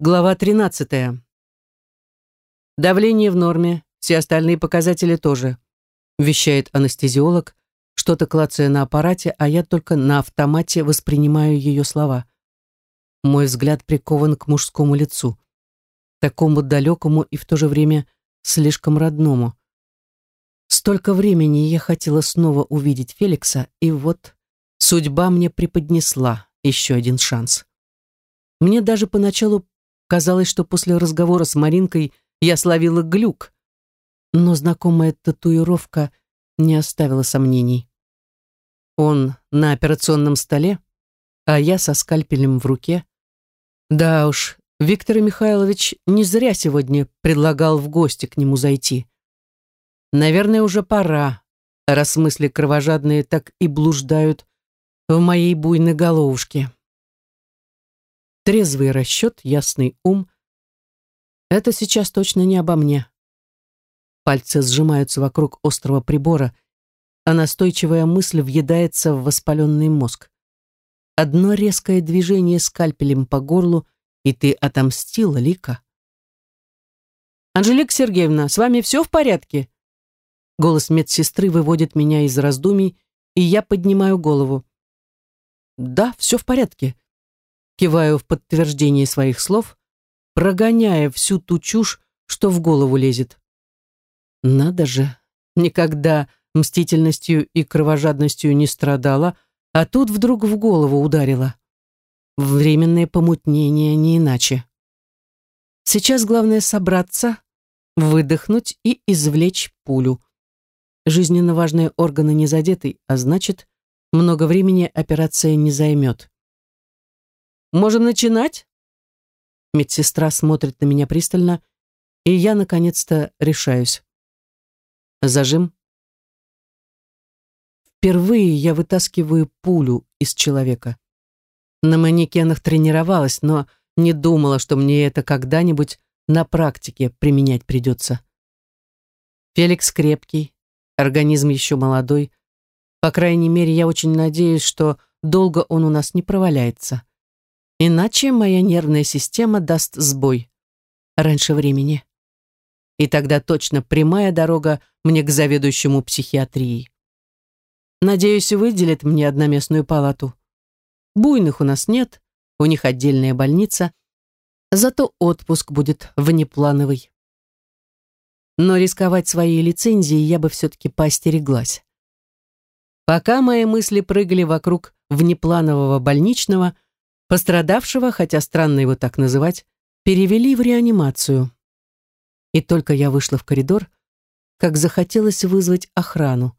Глава 13. Давление в норме, все остальные показатели тоже, вещает анестезиолог, что-то клацая на аппарате, а я только на автомате воспринимаю ее слова. Мой взгляд прикован к мужскому лицу, такому далекому и в то же время слишком родному. Столько времени я хотела снова увидеть Феликса, и вот судьба мне преподнесла еще один шанс. Мне даже поначалу Казалось, что после разговора с Маринкой я словила глюк, но знакомая татуировка не оставила сомнений. Он на операционном столе, а я со скальпелем в руке. Да уж, Виктор Михайлович не зря сегодня предлагал в гости к нему зайти. Наверное, уже пора, раз мысли кровожадные так и блуждают в моей буйной головушке. Трезвый расчет, ясный ум. Это сейчас точно не обо мне. Пальцы сжимаются вокруг острого прибора, а настойчивая мысль въедается в воспаленный мозг. Одно резкое движение скальпелем по горлу, и ты отомстила, Лика. «Анжелика Сергеевна, с вами все в порядке?» Голос медсестры выводит меня из раздумий, и я поднимаю голову. «Да, все в порядке», киваю в подтверждение своих слов, прогоняя всю ту чушь, что в голову лезет. Надо же, никогда мстительностью и кровожадностью не страдала, а тут вдруг в голову ударила. Временное помутнение не иначе. Сейчас главное собраться, выдохнуть и извлечь пулю. Жизненно важные органы не задеты, а значит, много времени операция не займет. Можем начинать?» Медсестра смотрит на меня пристально, и я, наконец-то, решаюсь. Зажим. Впервые я вытаскиваю пулю из человека. На манекенах тренировалась, но не думала, что мне это когда-нибудь на практике применять придется. Феликс крепкий, организм еще молодой. По крайней мере, я очень надеюсь, что долго он у нас не проваляется. Иначе моя нервная система даст сбой раньше времени. И тогда точно прямая дорога мне к заведующему психиатрией. Надеюсь, выделят мне одноместную палату. Буйных у нас нет, у них отдельная больница, зато отпуск будет внеплановый. Но рисковать своей лицензией я бы все-таки поостереглась. Пока мои мысли прыгали вокруг внепланового больничного, Пострадавшего, хотя странно его так называть, перевели в реанимацию. И только я вышла в коридор, как захотелось вызвать охрану.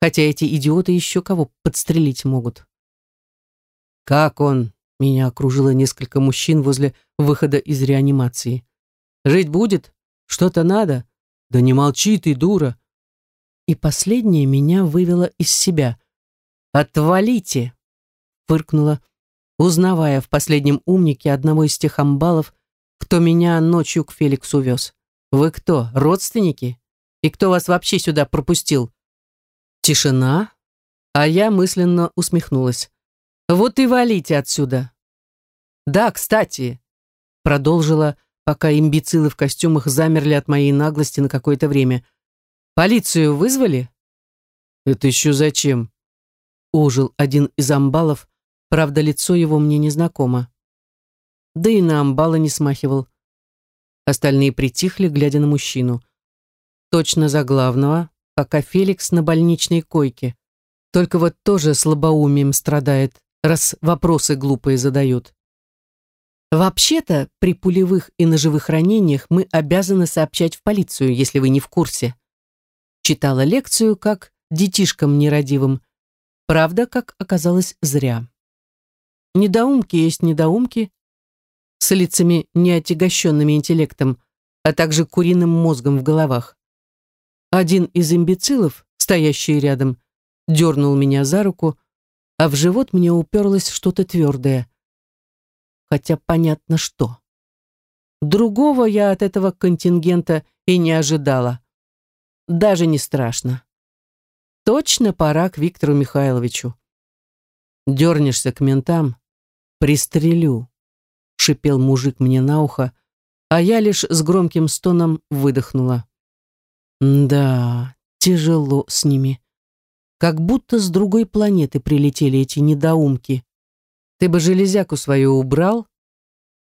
Хотя эти идиоты еще кого подстрелить могут. «Как он?» — меня окружило несколько мужчин возле выхода из реанимации. «Жить будет? Что-то надо? Да не молчи ты, дура!» И последнее меня вывело из себя. «Отвалите!» — фыркнула, узнавая в последнем умнике одного из тех амбалов, кто меня ночью к Феликсу вез. «Вы кто, родственники? И кто вас вообще сюда пропустил?» Тишина, а я мысленно усмехнулась. «Вот и валите отсюда!» «Да, кстати», — продолжила, пока имбецилы в костюмах замерли от моей наглости на какое-то время. «Полицию вызвали?» «Это еще зачем?» Ожил один из амбалов, Правда, лицо его мне незнакомо. Да и на амбала не смахивал. Остальные притихли, глядя на мужчину. Точно за главного, пока Феликс на больничной койке. Только вот тоже слабоумием страдает, раз вопросы глупые задают. Вообще-то, при пулевых и ножевых ранениях мы обязаны сообщать в полицию, если вы не в курсе. Читала лекцию, как детишкам нерадивым. Правда, как оказалось, зря. Недоумки есть недоумки, с лицами, неотягощенными интеллектом, а также куриным мозгом в головах. Один из имбецилов, стоящий рядом, дернул меня за руку, а в живот мне уперлось что-то твердое. Хотя понятно что. Другого я от этого контингента и не ожидала. Даже не страшно. Точно пора к Виктору Михайловичу. Дернешься к ментам, Пристрелю. шипел мужик мне на ухо, а я лишь с громким стоном выдохнула. Да, тяжело с ними. Как будто с другой планеты прилетели эти недоумки. Ты бы железяку свою убрал?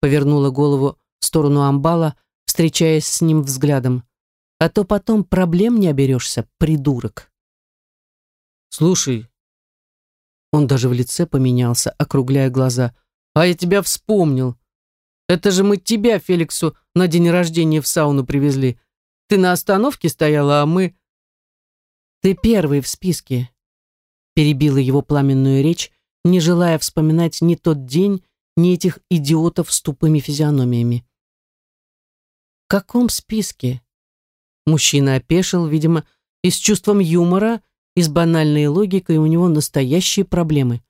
Повернула голову в сторону амбала, встречаясь с ним взглядом. А то потом проблем не оберешься, придурок. Слушай, он даже в лице поменялся, округляя глаза. А я тебя вспомнил. Это же мы тебя, Феликсу, на день рождения в сауну привезли. Ты на остановке стояла, а мы... Ты первый в списке. Перебила его пламенную речь, не желая вспоминать ни тот день, ни этих идиотов с тупыми физиономиями. В каком списке? Мужчина опешил, видимо, и с чувством юмора, и с банальной логикой у него настоящие проблемы.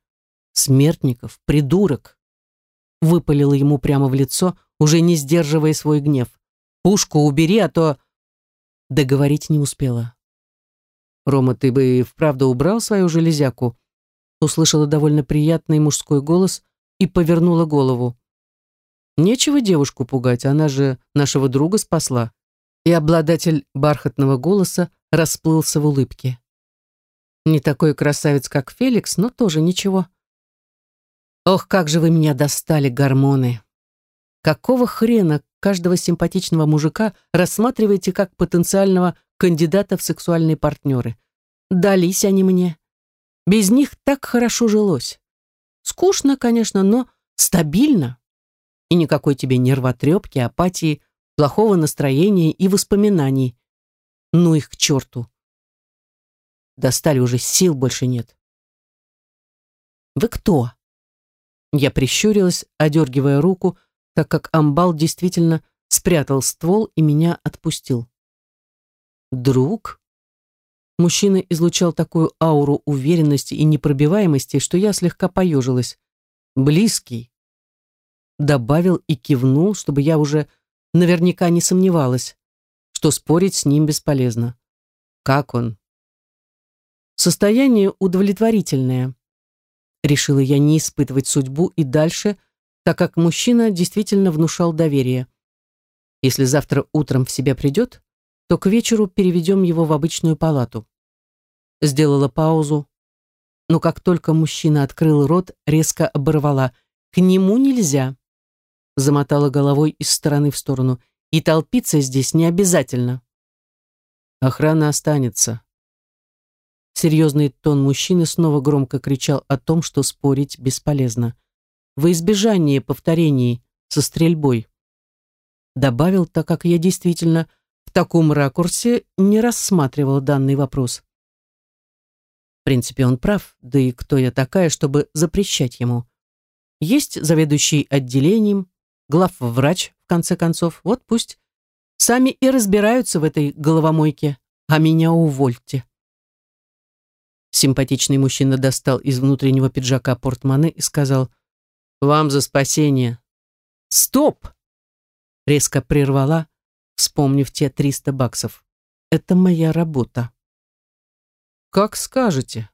Смертников, придурок. Выпалил ему прямо в лицо, уже не сдерживая свой гнев. Пушку убери, а то Договорить не успела. «Рома, ты бы и вправду убрал свою железяку?» Услышала довольно приятный мужской голос и повернула голову. Нечего девушку пугать, она же нашего друга спасла. И обладатель бархатного голоса расплылся в улыбке. Не такой красавец, как Феликс, но тоже ничего. Ох, как же вы меня достали, гормоны! Какого хрена каждого симпатичного мужика рассматриваете как потенциального кандидата в сексуальные партнеры? Дались они мне. Без них так хорошо жилось. Скучно, конечно, но стабильно. И никакой тебе нервотрепки, апатии, плохого настроения и воспоминаний. Ну их к черту. Достали уже, сил больше нет. «Вы кто?» Я прищурилась, одергивая руку, так как амбал действительно спрятал ствол и меня отпустил. «Друг?» Мужчина излучал такую ауру уверенности и непробиваемости, что я слегка поежилась. «Близкий?» Добавил и кивнул, чтобы я уже наверняка не сомневалась, что спорить с ним бесполезно. «Как он?» «Состояние удовлетворительное», решила я не испытывать судьбу и дальше так как мужчина действительно внушал доверие. Если завтра утром в себя придет, то к вечеру переведем его в обычную палату. Сделала паузу, но как только мужчина открыл рот, резко оборвала. «К нему нельзя!» Замотала головой из стороны в сторону. «И толпиться здесь не обязательно!» «Охрана останется!» Серьезный тон мужчины снова громко кричал о том, что спорить бесполезно во избежание повторений со стрельбой. Добавил, так как я действительно в таком ракурсе не рассматривал данный вопрос. В принципе, он прав, да и кто я такая, чтобы запрещать ему. Есть заведующий отделением, главврач, в конце концов, вот пусть сами и разбираются в этой головомойке, а меня увольте. Симпатичный мужчина достал из внутреннего пиджака портмоне и сказал, вам за спасение. Стоп! Резко прервала, вспомнив те триста баксов. Это моя работа. Как скажете,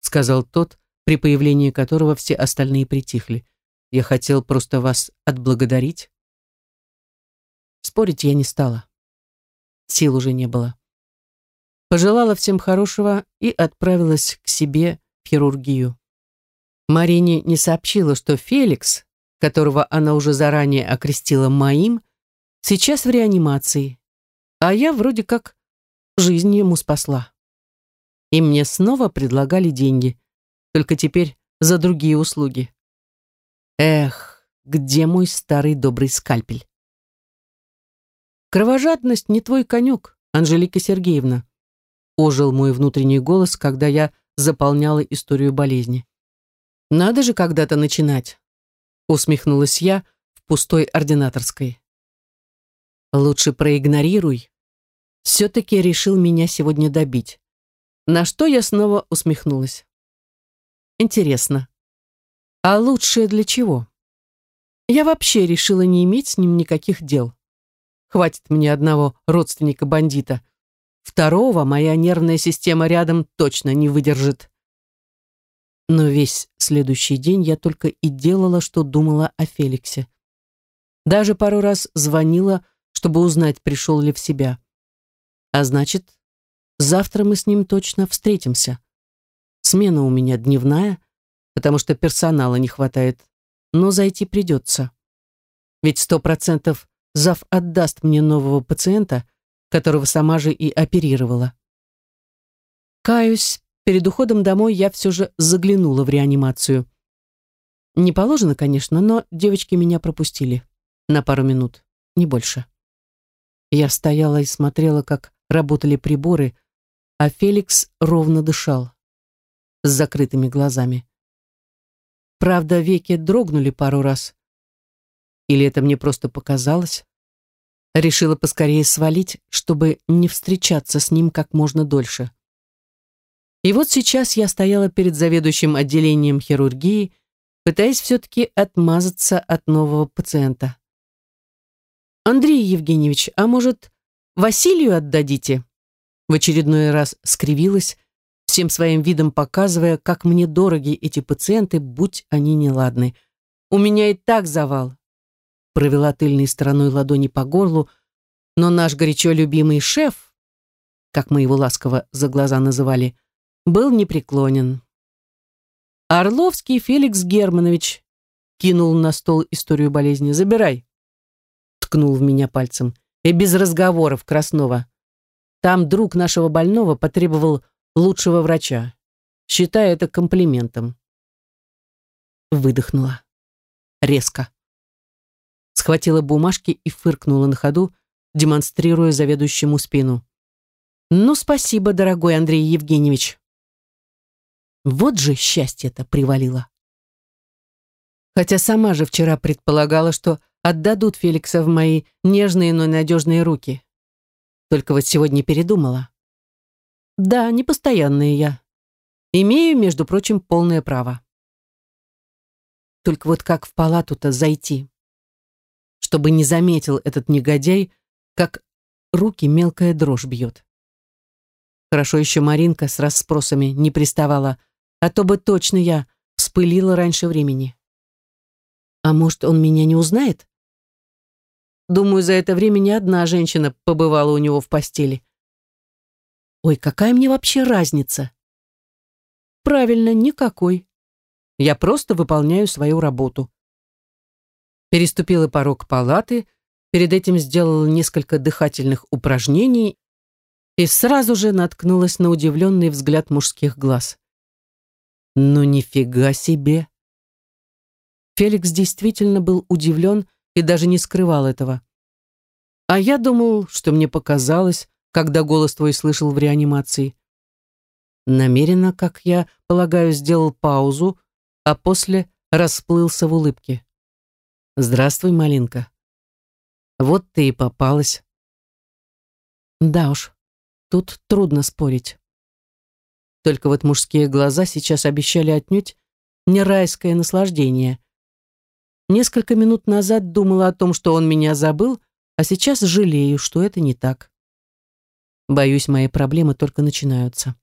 сказал тот, при появлении которого все остальные притихли. Я хотел просто вас отблагодарить. Спорить я не стала. Сил уже не было. Пожелала всем хорошего и отправилась к себе в хирургию. Марине не сообщила, что Феликс, которого она уже заранее окрестила моим, сейчас в реанимации, а я вроде как жизнь ему спасла. И мне снова предлагали деньги, только теперь за другие услуги. Эх, где мой старый добрый скальпель? Кровожадность не твой конек, Анжелика Сергеевна. Ожил мой внутренний голос, когда я заполняла историю болезни. Надо же когда-то начинать, усмехнулась я в пустой ординаторской. Лучше проигнорируй. Все-таки решил меня сегодня добить. На что я снова усмехнулась. Интересно. А лучшее для чего? Я вообще решила не иметь с ним никаких дел. Хватит мне одного родственника бандита. Второго моя нервная система рядом точно не выдержит. Но весь следующий день я только и делала, что думала о Феликсе. Даже пару раз звонила, чтобы узнать, пришел ли в себя. А значит, завтра мы с ним точно встретимся. Смена у меня дневная, потому что персонала не хватает, но зайти придется. Ведь сто процентов зав отдаст мне нового пациента, которого сама же и оперировала. Каюсь, перед уходом домой я все же заглянула в реанимацию. Не положено, конечно, но девочки меня пропустили. На пару минут, не больше. Я стояла и смотрела, как работали приборы, а Феликс ровно дышал, с закрытыми глазами. Правда, веки дрогнули пару раз. Или это мне просто показалось? Решила поскорее свалить, чтобы не встречаться с ним как можно дольше. И вот сейчас я стояла перед заведующим отделением хирургии, пытаясь все-таки отмазаться от нового пациента. «Андрей Евгеньевич, а может, Василию отдадите?» В очередной раз скривилась, всем своим видом показывая, как мне дороги эти пациенты, будь они неладны. «У меня и так завал, провела тыльной стороной ладони по горлу, но наш горячо любимый шеф, как мы его ласково за глаза называли, был непреклонен. «Орловский Феликс Германович», кинул на стол историю болезни, «забирай», ткнул в меня пальцем, и без разговоров Краснова. Там друг нашего больного потребовал лучшего врача, считая это комплиментом. Выдохнула. Резко схватила бумажки и фыркнула на ходу, демонстрируя заведующему спину. «Ну, спасибо, дорогой Андрей Евгеньевич». Вот же счастье-то привалило. Хотя сама же вчера предполагала, что отдадут Феликса в мои нежные, но надежные руки. Только вот сегодня передумала. Да, непостоянная я. Имею, между прочим, полное право. Только вот как в палату-то зайти? Чтобы не заметил этот негодяй, как руки мелкая дрожь бьет. Хорошо еще Маринка с расспросами не приставала, а то бы точно я вспылила раньше времени. А может, он меня не узнает? Думаю, за это время ни одна женщина побывала у него в постели. Ой, какая мне вообще разница? Правильно, никакой. Я просто выполняю свою работу переступила порог палаты, перед этим сделала несколько дыхательных упражнений и сразу же наткнулась на удивленный взгляд мужских глаз. «Ну нифига себе!» Феликс действительно был удивлен и даже не скрывал этого. А я думал, что мне показалось, когда голос твой слышал в реанимации. Намеренно, как я полагаю, сделал паузу, а после расплылся в улыбке. Здравствуй, Малинка. Вот ты и попалась. Да уж, тут трудно спорить. Только вот мужские глаза сейчас обещали отнюдь не райское наслаждение. Несколько минут назад думала о том, что он меня забыл, а сейчас жалею, что это не так. Боюсь, мои проблемы только начинаются.